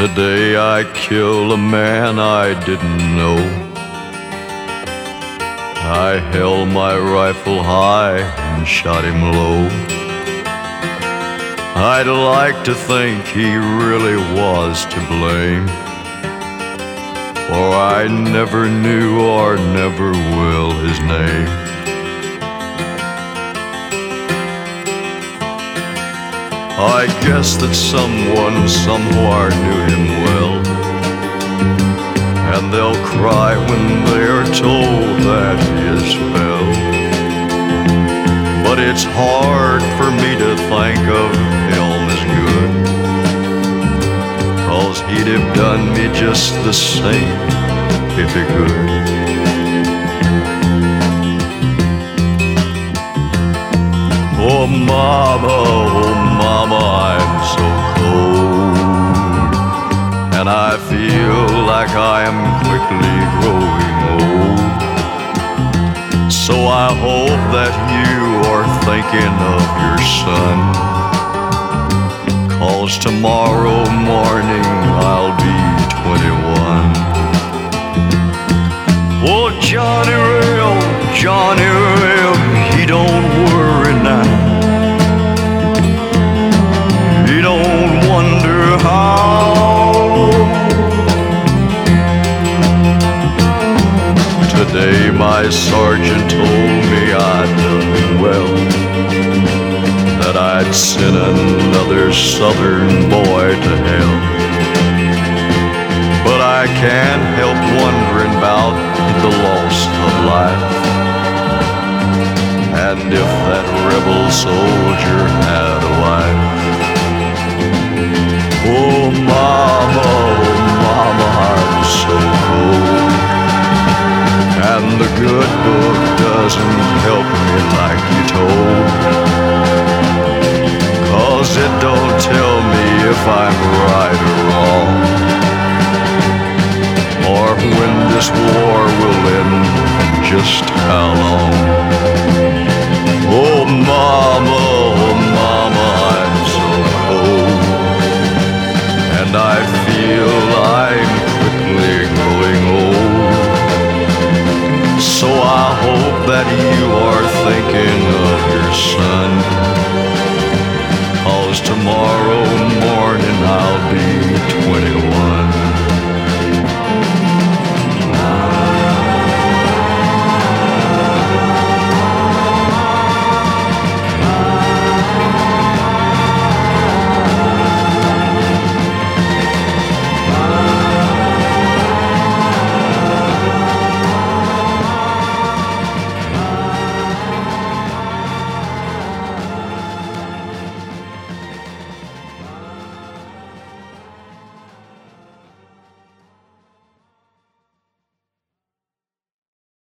Today I killed a man I didn't know. I held my rifle high and shot him low. I'd like to think he really was to blame. For I never knew or never will his name. I guess that someone somewhere knew him well. And they'll cry when they're told that he is fell. But it's hard for me to think of him as good. Cause he'd have done me just the same if he could. Oh mama, So I hope that you are thinking of your son. Cause tomorrow morning I'll be 21 Oh Johnny My sergeant told me I'd done well That I'd sent another southern boy to hell. But I can't help wondering about the loss of life And if that rebel soldier doesn't help me like you told. Cause it don't tell me if I'm right or wrong. Or when this war will end and just how long. Oh mama, oh mama, I'm so cold. And I that you are thinking of your son. Cause tomorrow